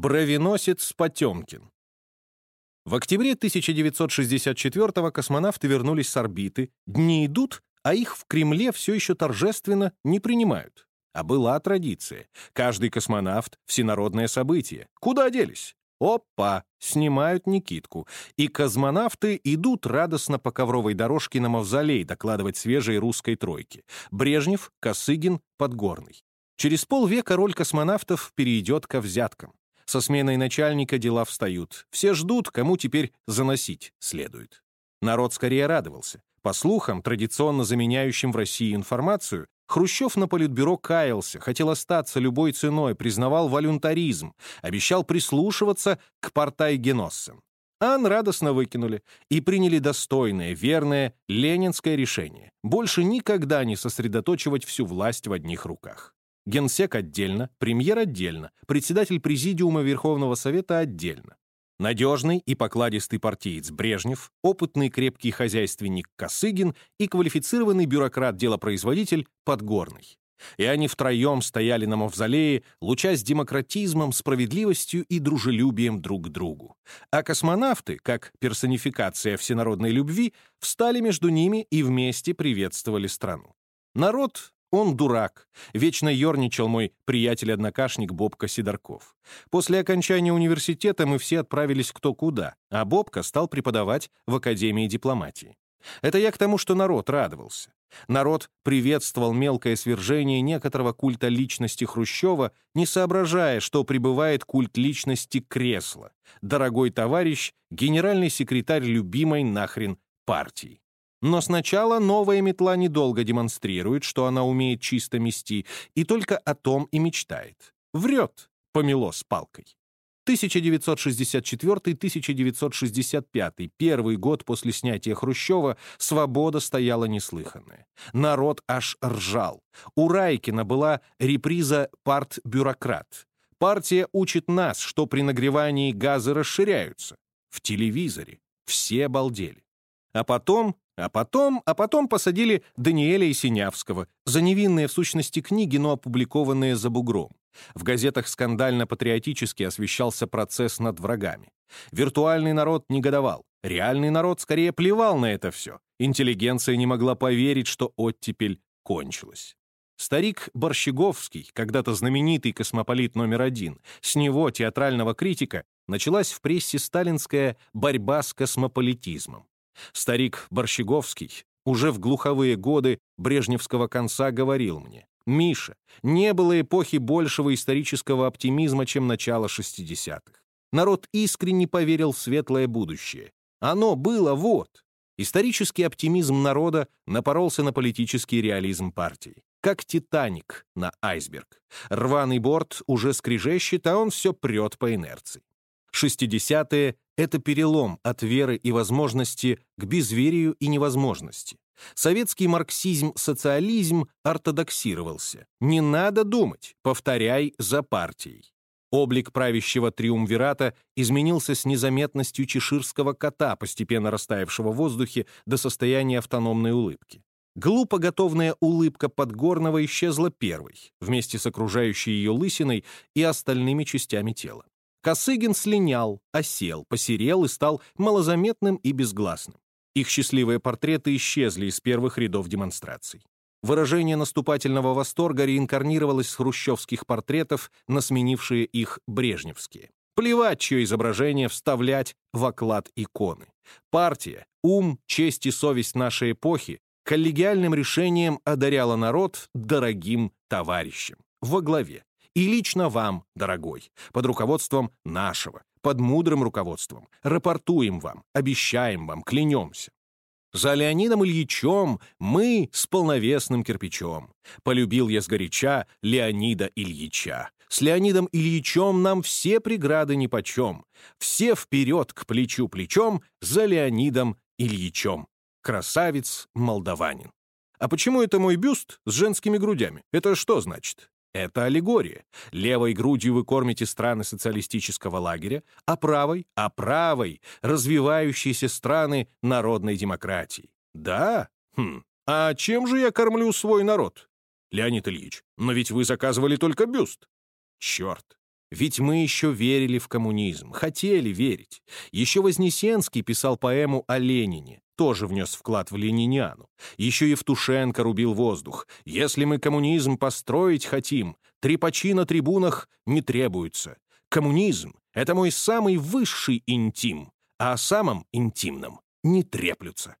Бровеносец Потемкин. В октябре 1964-го космонавты вернулись с орбиты. Дни идут, а их в Кремле все еще торжественно не принимают. А была традиция. Каждый космонавт — всенародное событие. Куда делись? Опа! Снимают Никитку. И космонавты идут радостно по ковровой дорожке на Мавзолей докладывать свежей русской тройки. Брежнев, Косыгин, Подгорный. Через полвека роль космонавтов перейдет ко взяткам. Со сменой начальника дела встают. Все ждут, кому теперь заносить следует. Народ скорее радовался. По слухам, традиционно заменяющим в России информацию, Хрущев на политбюро каялся, хотел остаться любой ценой, признавал волюнтаризм, обещал прислушиваться к партай-геноссам. Ан радостно выкинули и приняли достойное, верное, ленинское решение — больше никогда не сосредоточивать всю власть в одних руках. Генсек отдельно, премьер отдельно, председатель Президиума Верховного Совета отдельно. Надежный и покладистый партиец Брежнев, опытный крепкий хозяйственник Косыгин и квалифицированный бюрократ-делопроизводитель Подгорный. И они втроем стояли на мавзолее, лучась демократизмом, справедливостью и дружелюбием друг к другу. А космонавты, как персонификация всенародной любви, встали между ними и вместе приветствовали страну. Народ он дурак. Вечно ерничал мой приятель-однокашник Бобка Сидорков. После окончания университета мы все отправились кто куда, а Бобка стал преподавать в Академии дипломатии. Это я к тому, что народ радовался. Народ приветствовал мелкое свержение некоторого культа личности Хрущева, не соображая, что пребывает культ личности кресла. Дорогой товарищ, генеральный секретарь любимой нахрен партии. Но сначала новая метла недолго демонстрирует, что она умеет чисто мести, и только о том и мечтает. Врет, помело с палкой. 1964-1965, первый год после снятия Хрущева, свобода стояла неслыханная. Народ аж ржал. У Райкина была реприза «Парт-бюрократ». Партия учит нас, что при нагревании газы расширяются. В телевизоре. Все обалдели. А потом а потом, а потом посадили Даниэля и Синявского за невинные в сущности книги, но опубликованные за бугром. В газетах скандально-патриотически освещался процесс над врагами. Виртуальный народ негодовал. Реальный народ скорее плевал на это все. Интеллигенция не могла поверить, что оттепель кончилась. Старик Борщеговский, когда-то знаменитый космополит номер один, с него, театрального критика, началась в прессе сталинская борьба с космополитизмом. Старик Борщеговский уже в глуховые годы брежневского конца говорил мне, «Миша, не было эпохи большего исторического оптимизма, чем начало 60-х. Народ искренне поверил в светлое будущее. Оно было вот». Исторический оптимизм народа напоролся на политический реализм партии. Как «Титаник» на айсберг. Рваный борт уже скрежещет, а он все прет по инерции. 60-е это перелом от веры и возможности к безверию и невозможности. Советский марксизм-социализм ортодоксировался. Не надо думать, повторяй за партией. Облик правящего триумвирата изменился с незаметностью чеширского кота, постепенно растаявшего в воздухе до состояния автономной улыбки. Глупо готовная улыбка Подгорного исчезла первой, вместе с окружающей ее лысиной и остальными частями тела. Косыгин слинял, осел, посерел и стал малозаметным и безгласным. Их счастливые портреты исчезли из первых рядов демонстраций. Выражение наступательного восторга реинкарнировалось с хрущевских портретов на сменившие их брежневские. Плевать, чье изображение вставлять в оклад иконы. Партия, ум, честь и совесть нашей эпохи коллегиальным решением одаряла народ дорогим товарищем во главе. И лично вам, дорогой, под руководством нашего, под мудрым руководством, рапортуем вам, обещаем вам, клянемся. За Леонидом Ильичем мы с полновесным кирпичом. Полюбил я сгоряча Леонида Ильича. С Леонидом Ильичем нам все преграды нипочем. Все вперед к плечу плечом за Леонидом Ильичем. Красавец-молдаванин. А почему это мой бюст с женскими грудями? Это что значит? Это аллегория. Левой грудью вы кормите страны социалистического лагеря, а правой, а правой — развивающиеся страны народной демократии. Да? Хм. А чем же я кормлю свой народ? Леонид Ильич, но ведь вы заказывали только бюст. Черт. Ведь мы еще верили в коммунизм, хотели верить. Еще Вознесенский писал поэму о Ленине, тоже внес вклад в лениниану. Еще Евтушенко рубил воздух. Если мы коммунизм построить хотим, трепачи на трибунах не требуются. Коммунизм — это мой самый высший интим, а о самом интимном не треплются.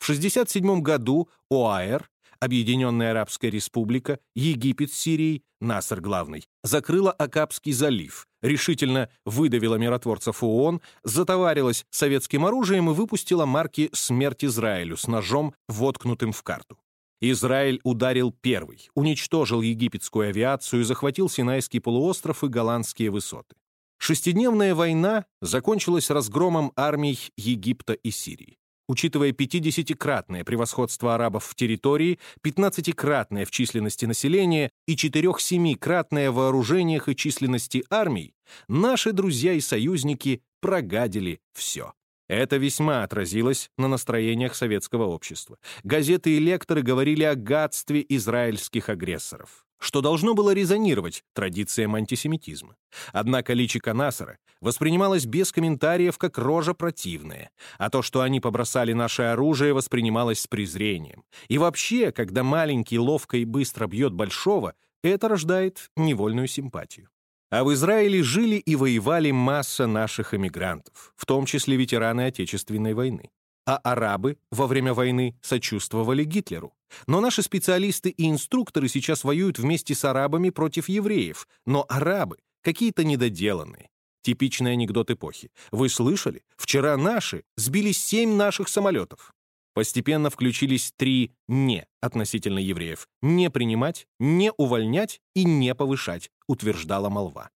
В 1967 году ОАР Объединенная Арабская Республика, Египет с Сирией, Насер главный, закрыла Акапский залив, решительно выдавила миротворцев ООН, затоварилась советским оружием и выпустила марки «Смерть Израилю» с ножом, воткнутым в карту. Израиль ударил первый, уничтожил египетскую авиацию, захватил Синайский полуостров и голландские высоты. Шестидневная война закончилась разгромом армий Египта и Сирии. Учитывая 50-кратное превосходство арабов в территории, 15-кратное в численности населения и 4-7-кратное в вооружениях и численности армий, наши друзья и союзники прогадили все. Это весьма отразилось на настроениях советского общества. Газеты и лекторы говорили о гадстве израильских агрессоров что должно было резонировать традициям антисемитизма. Однако личико Насара воспринималось без комментариев как рожа противная, а то, что они побросали наше оружие, воспринималось с презрением. И вообще, когда маленький ловко и быстро бьет большого, это рождает невольную симпатию. А в Израиле жили и воевали масса наших эмигрантов, в том числе ветераны Отечественной войны а арабы во время войны сочувствовали Гитлеру. Но наши специалисты и инструкторы сейчас воюют вместе с арабами против евреев, но арабы какие-то недоделанные. Типичный анекдот эпохи. Вы слышали? Вчера наши сбили семь наших самолетов. Постепенно включились три «не» относительно евреев. Не принимать, не увольнять и не повышать, утверждала молва.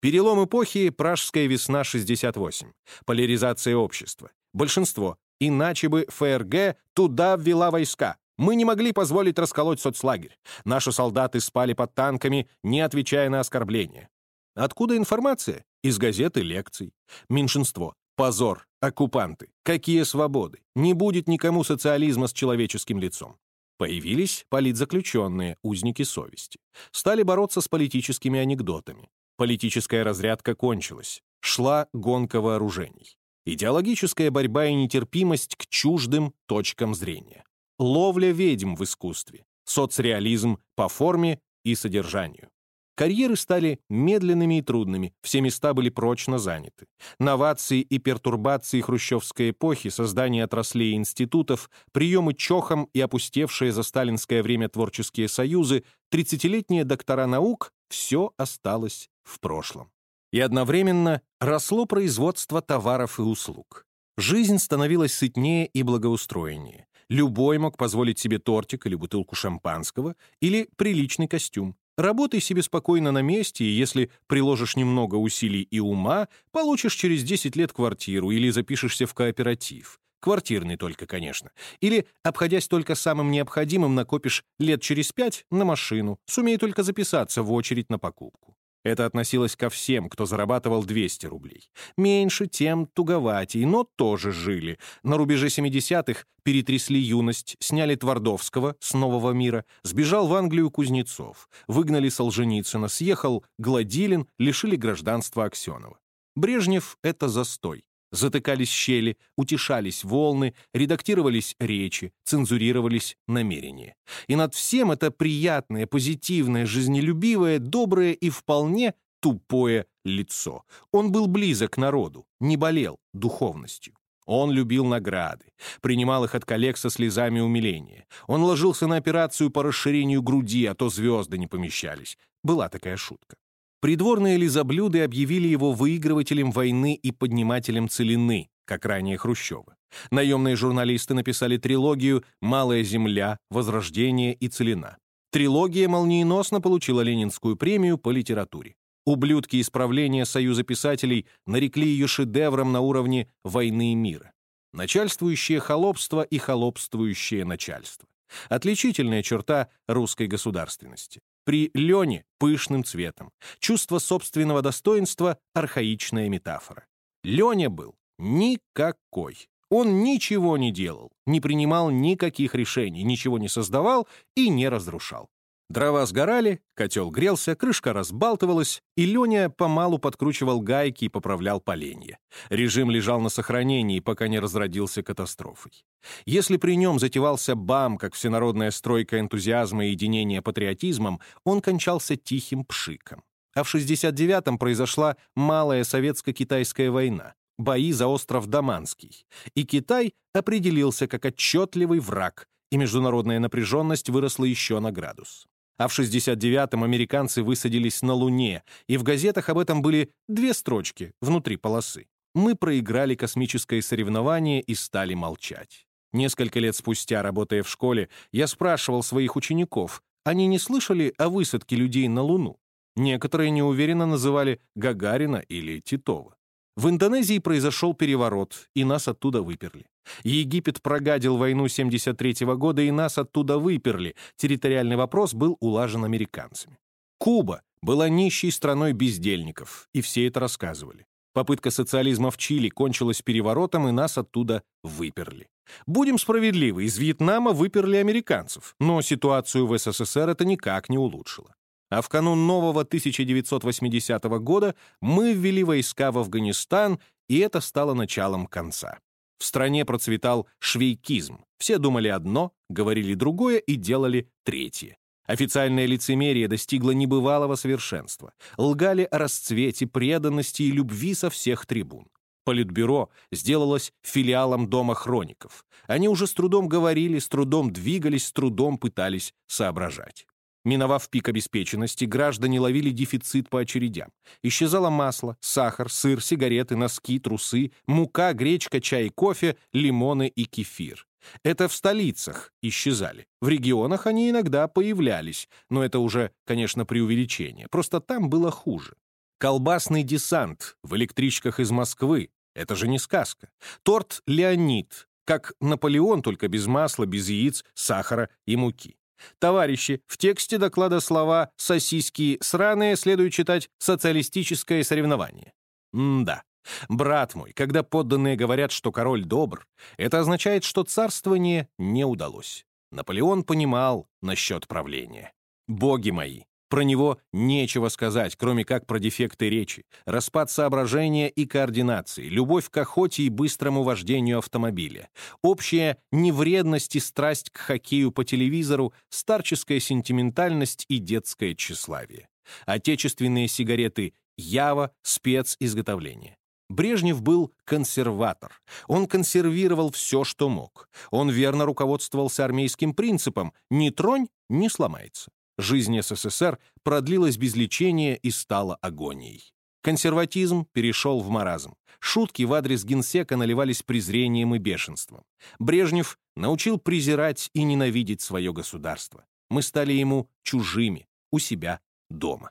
Перелом эпохи — Пражская весна 68. Поляризация общества. Большинство Иначе бы ФРГ туда ввела войска. Мы не могли позволить расколоть соцлагерь. Наши солдаты спали под танками, не отвечая на оскорбления. Откуда информация? Из газет и лекций. Меньшинство. Позор. Оккупанты. Какие свободы? Не будет никому социализма с человеческим лицом. Появились политзаключенные, узники совести. Стали бороться с политическими анекдотами. Политическая разрядка кончилась. Шла гонка вооружений. Идеологическая борьба и нетерпимость к чуждым точкам зрения. Ловля ведьм в искусстве. Соцреализм по форме и содержанию. Карьеры стали медленными и трудными, все места были прочно заняты. Новации и пертурбации хрущевской эпохи, создание отраслей и институтов, приемы чохом и опустевшие за сталинское время творческие союзы, 30-летние доктора наук — все осталось в прошлом и одновременно росло производство товаров и услуг. Жизнь становилась сытнее и благоустроеннее. Любой мог позволить себе тортик или бутылку шампанского, или приличный костюм. Работай себе спокойно на месте, и если приложишь немного усилий и ума, получишь через 10 лет квартиру или запишешься в кооператив. Квартирный только, конечно. Или, обходясь только самым необходимым, накопишь лет через пять на машину, сумей только записаться в очередь на покупку. Это относилось ко всем, кто зарабатывал 200 рублей. Меньше, тем туговатей, но тоже жили. На рубеже 70-х перетрясли юность, сняли Твардовского с «Нового мира», сбежал в Англию Кузнецов, выгнали Солженицына, съехал Гладилин, лишили гражданства Аксенова. Брежнев — это застой. Затыкались щели, утешались волны, редактировались речи, цензурировались намерения. И над всем это приятное, позитивное, жизнелюбивое, доброе и вполне тупое лицо. Он был близок к народу, не болел духовностью. Он любил награды, принимал их от коллег со слезами умиления. Он ложился на операцию по расширению груди, а то звезды не помещались. Была такая шутка. Придворные лизоблюды объявили его выигрывателем войны и поднимателем целины, как ранее Хрущева. Наемные журналисты написали трилогию «Малая земля», «Возрождение» и «Целина». Трилогия молниеносно получила Ленинскую премию по литературе. Ублюдки исправления Союза писателей нарекли ее шедевром на уровне «Войны и мира». Начальствующее холопство и холопствующее начальство. Отличительная черта русской государственности. При Лене — пышным цветом. Чувство собственного достоинства — архаичная метафора. Леня был никакой. Он ничего не делал, не принимал никаких решений, ничего не создавал и не разрушал. Дрова сгорали, котел грелся, крышка разбалтывалась, и Леня помалу подкручивал гайки и поправлял поленья. Режим лежал на сохранении, пока не разродился катастрофой. Если при нем затевался БАМ, как всенародная стройка энтузиазма и единения патриотизмом, он кончался тихим пшиком. А в 69-м произошла Малая советско-китайская война, бои за остров Даманский, и Китай определился как отчетливый враг, и международная напряженность выросла еще на градус. А в 69-м американцы высадились на Луне, и в газетах об этом были две строчки внутри полосы. Мы проиграли космическое соревнование и стали молчать. Несколько лет спустя, работая в школе, я спрашивал своих учеников, они не слышали о высадке людей на Луну? Некоторые неуверенно называли Гагарина или Титова. В Индонезии произошел переворот, и нас оттуда выперли. Египет прогадил войну 73 -го года, и нас оттуда выперли. Территориальный вопрос был улажен американцами. Куба была нищей страной бездельников, и все это рассказывали. Попытка социализма в Чили кончилась переворотом, и нас оттуда выперли. Будем справедливы, из Вьетнама выперли американцев, но ситуацию в СССР это никак не улучшило. А в канун нового 1980 года мы ввели войска в Афганистан, и это стало началом конца. В стране процветал швейкизм. Все думали одно, говорили другое и делали третье. Официальное лицемерие достигло небывалого совершенства. Лгали о расцвете, преданности и любви со всех трибун. Политбюро сделалось филиалом Дома хроников. Они уже с трудом говорили, с трудом двигались, с трудом пытались соображать. Миновав пик обеспеченности, граждане ловили дефицит по очередям. Исчезало масло, сахар, сыр, сигареты, носки, трусы, мука, гречка, чай, кофе, лимоны и кефир. Это в столицах исчезали. В регионах они иногда появлялись, но это уже, конечно, преувеличение. Просто там было хуже. Колбасный десант в электричках из Москвы — это же не сказка. Торт «Леонид», как Наполеон, только без масла, без яиц, сахара и муки. Товарищи, в тексте доклада слова «сосиски сраные» следует читать «социалистическое соревнование». М-да. Брат мой, когда подданные говорят, что король добр, это означает, что царствование не удалось. Наполеон понимал насчет правления. Боги мои, про него нечего сказать, кроме как про дефекты речи, распад соображения и координации, любовь к охоте и быстрому вождению автомобиля, общая невредность и страсть к хоккею по телевизору, старческая сентиментальность и детское тщеславие. Отечественные сигареты Ява, специзготовление. Брежнев был консерватор. Он консервировал все, что мог. Он верно руководствовался армейским принципом «не тронь, не сломается». Жизнь СССР продлилась без лечения и стала агонией. Консерватизм перешел в маразм. Шутки в адрес генсека наливались презрением и бешенством. Брежнев научил презирать и ненавидеть свое государство. Мы стали ему чужими, у себя дома.